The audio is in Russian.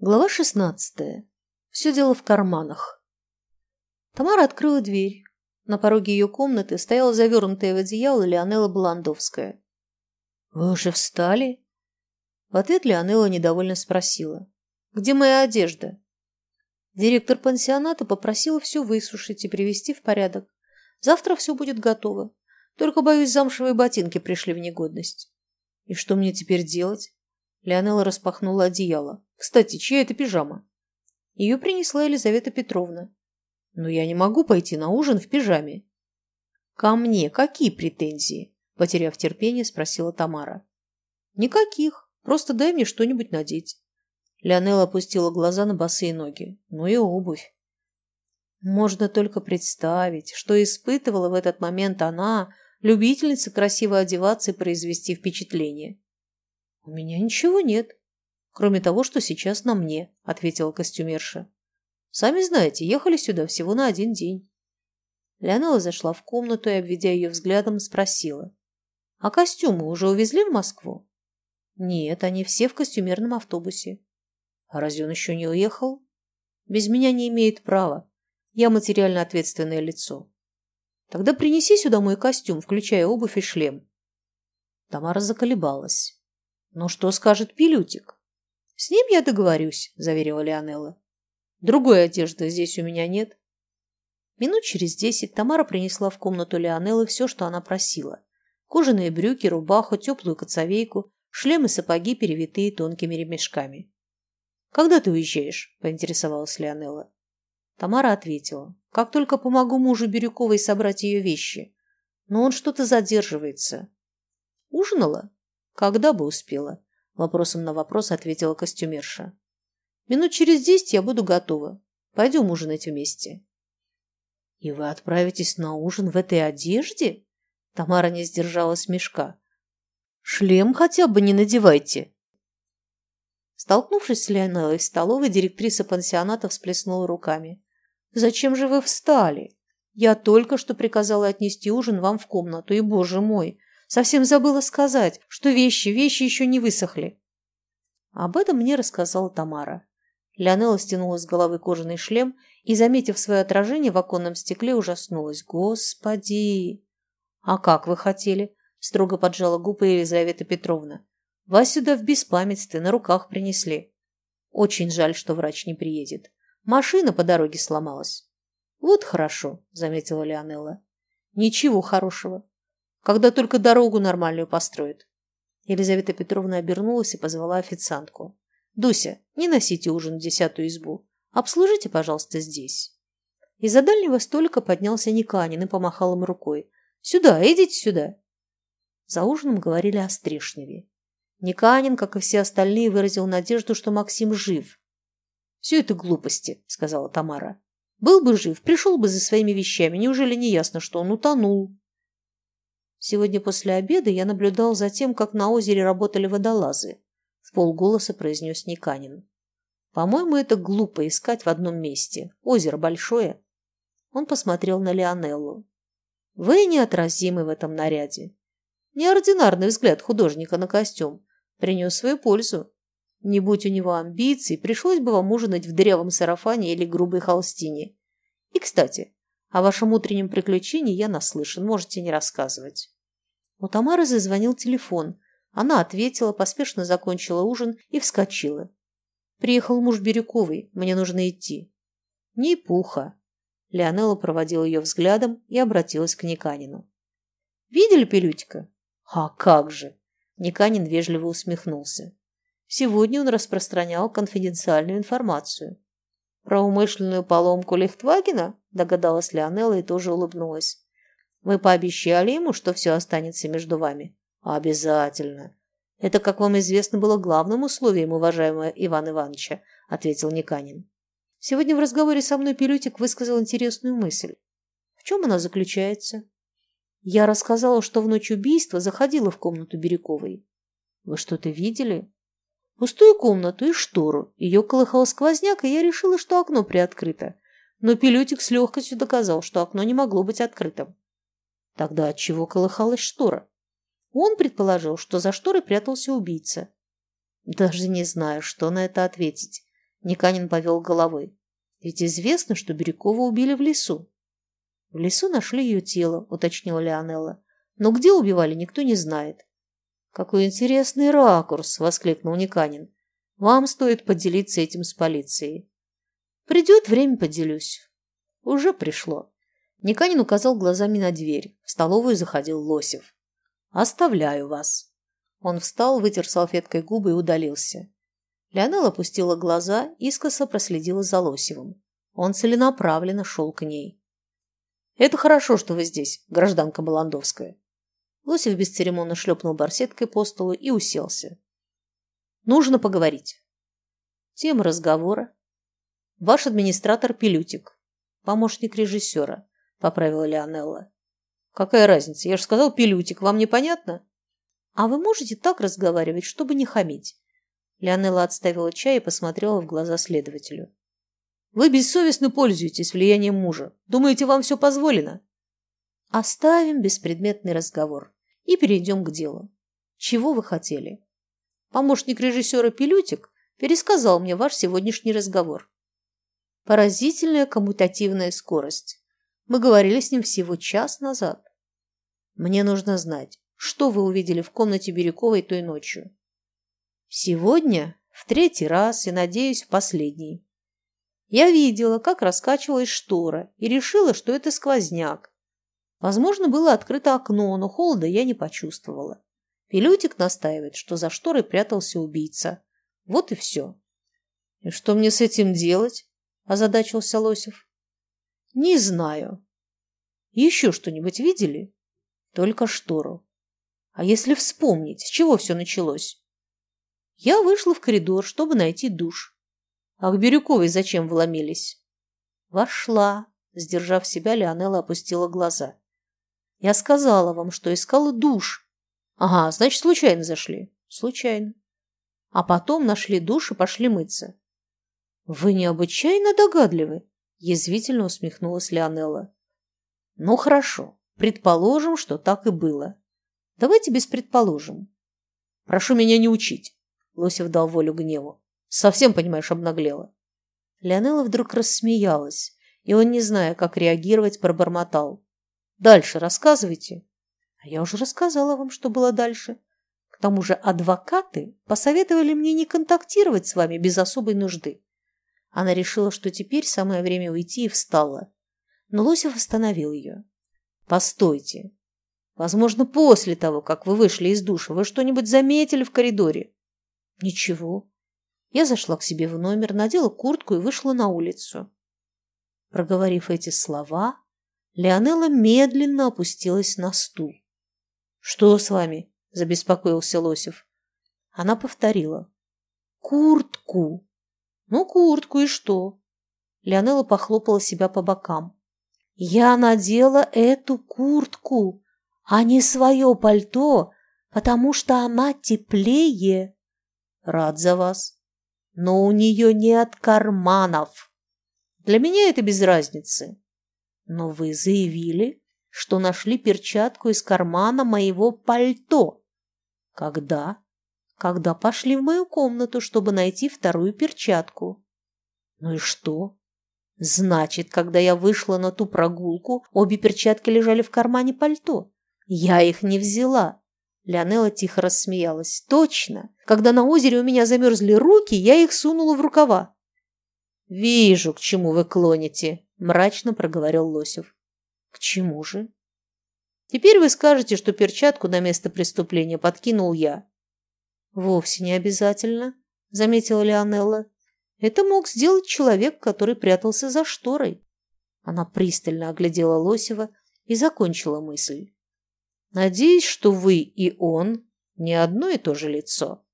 Глава шестнадцатая. Все дело в карманах. Тамара открыла дверь. На пороге ее комнаты стояла завернутая в одеяло Леонела Баландовская. «Вы уже встали?» В ответ Леонела недовольно спросила. «Где моя одежда?» Директор пансионата попросила все высушить и привести в порядок. Завтра все будет готово. Только, боюсь, замшевые ботинки пришли в негодность. «И что мне теперь делать?» Леонела распахнула одеяло. Кстати, чья это пижама? Ее принесла Елизавета Петровна. Но я не могу пойти на ужин в пижаме. Ко мне какие претензии? Потеряв терпение, спросила Тамара. Никаких. Просто дай мне что-нибудь надеть. Леонела опустила глаза на босые ноги. Ну и обувь. Можно только представить, что испытывала в этот момент она, любительница красиво одеваться и произвести впечатление. «У меня ничего нет кроме того, что сейчас на мне», — ответила костюмерша. «Сами знаете, ехали сюда всего на один день». Леонела зашла в комнату и, обведя ее взглядом, спросила. «А костюмы уже увезли в Москву?» «Нет, они все в костюмерном автобусе». «А разве он еще не уехал?» «Без меня не имеет права. Я материально ответственное лицо». «Тогда принеси сюда мой костюм, включая обувь и шлем». Тамара заколебалась. «Ну что скажет Пилютик?» «С ним я договорюсь», – заверила Леонелла. «Другой одежды здесь у меня нет». Минут через десять Тамара принесла в комнату Леонеллы все, что она просила. Кожаные брюки, рубаху, теплую коцовейку, шлем и сапоги, перевитые тонкими ремешками. «Когда ты уезжаешь?» – поинтересовалась Леонелла. Тамара ответила. «Как только помогу мужу Бирюковой собрать ее вещи. Но он что-то задерживается». «Ужинала?» «Когда бы успела?» Вопросом на вопрос ответила костюмерша. Минут через десять я буду готова. Пойдем ужинать вместе. И вы отправитесь на ужин в этой одежде? Тамара не сдержала смешка. Шлем хотя бы не надевайте. Столкнувшись с Леонеллой в столовой, директриса пансионата всплеснула руками. «Зачем же вы встали? Я только что приказала отнести ужин вам в комнату, и, боже мой, Совсем забыла сказать, что вещи, вещи еще не высохли. Об этом мне рассказала Тамара. Леонела стянула с головы кожаный шлем и, заметив свое отражение в оконном стекле, ужаснулась. «Господи!» «А как вы хотели?» – строго поджала губы Елизавета Петровна. «Вас сюда в беспамятстве на руках принесли. Очень жаль, что врач не приедет. Машина по дороге сломалась». «Вот хорошо», – заметила Леонелла. «Ничего хорошего когда только дорогу нормальную построят. Елизавета Петровна обернулась и позвала официантку. «Дуся, не носите ужин в десятую избу. Обслужите, пожалуйста, здесь». Из-за дальнего столика поднялся Никанин и помахал им рукой. «Сюда, идите сюда». За ужином говорили о Стрешневе. Никанин, как и все остальные, выразил надежду, что Максим жив. «Все это глупости», — сказала Тамара. «Был бы жив, пришел бы за своими вещами. Неужели не ясно, что он утонул?» Сегодня после обеда я наблюдал за тем, как на озере работали водолазы. В полголоса произнес Никанин. По-моему, это глупо искать в одном месте. Озеро большое. Он посмотрел на Леонеллу. Вы неотразимы в этом наряде. Неординарный взгляд художника на костюм принес свою пользу. Не будь у него амбиций, пришлось бы вам ужинать в дырявом сарафане или грубой холстине. И, кстати, о вашем утреннем приключении я наслышан, можете не рассказывать. У Тамары зазвонил телефон. Она ответила, поспешно закончила ужин и вскочила. Приехал муж Бирюковой, мне нужно идти. Не пуха. Леонела проводила ее взглядом и обратилась к Никанину. Видели Пилютика? А как же! Никанин вежливо усмехнулся. Сегодня он распространял конфиденциальную информацию. Про умышленную поломку Лихтвагена? Догадалась Леонела и тоже улыбнулась. Вы пообещали ему, что все останется между вами? Обязательно. Это, как вам известно, было главным условием уважаемого Ивана Ивановича, ответил Никанин. Сегодня в разговоре со мной Пилютик высказал интересную мысль. В чем она заключается? Я рассказала, что в ночь убийства заходила в комнату Бирюковой. Вы что-то видели? Пустую комнату и штору. Ее колыхал сквозняк, и я решила, что окно приоткрыто. Но Пилютик с легкостью доказал, что окно не могло быть открытым. Тогда от чего колыхалась штора? Он предположил, что за шторой прятался убийца. Даже не знаю, что на это ответить. Никанин повел головой. Ведь известно, что Бирюкова убили в лесу. В лесу нашли ее тело, уточнила Леонелла. Но где убивали, никто не знает. Какой интересный ракурс, воскликнул Никанин. Вам стоит поделиться этим с полицией. Придет время, поделюсь. Уже пришло. Никанин указал глазами на дверь. В столовую заходил Лосев. «Оставляю вас». Он встал, вытер салфеткой губы и удалился. Леонел опустила глаза, искоса проследила за Лосевым. Он целенаправленно шел к ней. «Это хорошо, что вы здесь, гражданка Баландовская». Лосев бесцеремонно шлепнул барсеткой по столу и уселся. «Нужно поговорить». Тема разговора. Ваш администратор Пилютик, помощник режиссера. – поправила Леонелла. «Какая разница? Я же сказал пилютик. Вам непонятно?» «А вы можете так разговаривать, чтобы не хамить?» Леонелла отставила чай и посмотрела в глаза следователю. «Вы бессовестно пользуетесь влиянием мужа. Думаете, вам все позволено?» «Оставим беспредметный разговор и перейдем к делу. Чего вы хотели?» Помощник режиссера Пилютик пересказал мне ваш сегодняшний разговор. Поразительная коммутативная скорость. Мы говорили с ним всего час назад. Мне нужно знать, что вы увидели в комнате Бирюковой той ночью. Сегодня в третий раз и, надеюсь, в последний. Я видела, как раскачивалась штора и решила, что это сквозняк. Возможно, было открыто окно, но холода я не почувствовала. Пилютик настаивает, что за шторой прятался убийца. Вот и все. — И что мне с этим делать? – озадачился Лосев. Не знаю. Еще что-нибудь видели? Только штору. А если вспомнить, с чего все началось? Я вышла в коридор, чтобы найти душ. А к Бирюковой зачем вломились? Вошла. Сдержав себя, Леонела опустила глаза. Я сказала вам, что искала душ. Ага, значит, случайно зашли. Случайно. А потом нашли душ и пошли мыться. Вы необычайно догадливы. Язвительно усмехнулась Леонелла. Ну хорошо, предположим, что так и было. Давайте без предположим. Прошу меня не учить. Лосев дал волю гневу. Совсем, понимаешь, обнаглела. Леонелла вдруг рассмеялась, и он, не зная, как реагировать, пробормотал. Дальше рассказывайте. А я уже рассказала вам, что было дальше. К тому же адвокаты посоветовали мне не контактировать с вами без особой нужды. Она решила, что теперь самое время уйти и встала. Но Лосев остановил ее. «Постойте. Возможно, после того, как вы вышли из душа, вы что-нибудь заметили в коридоре?» «Ничего». Я зашла к себе в номер, надела куртку и вышла на улицу. Проговорив эти слова, Леонела медленно опустилась на стул. «Что с вами?» – забеспокоился Лосев. Она повторила. «Куртку!» Ну, куртку и что? Леонела похлопала себя по бокам. Я надела эту куртку, а не свое пальто, потому что она теплее. Рад за вас. Но у нее нет карманов. Для меня это без разницы. Но вы заявили, что нашли перчатку из кармана моего пальто. Когда? когда пошли в мою комнату, чтобы найти вторую перчатку. Ну и что? Значит, когда я вышла на ту прогулку, обе перчатки лежали в кармане пальто. Я их не взяла. Леонела тихо рассмеялась. Точно. Когда на озере у меня замерзли руки, я их сунула в рукава. Вижу, к чему вы клоните, мрачно проговорил Лосев. К чему же? Теперь вы скажете, что перчатку на место преступления подкинул я. Вовсе не обязательно, заметила Леонелла. Это мог сделать человек, который прятался за шторой. Она пристально оглядела Лосева и закончила мысль. Надеюсь, что вы и он не одно и то же лицо.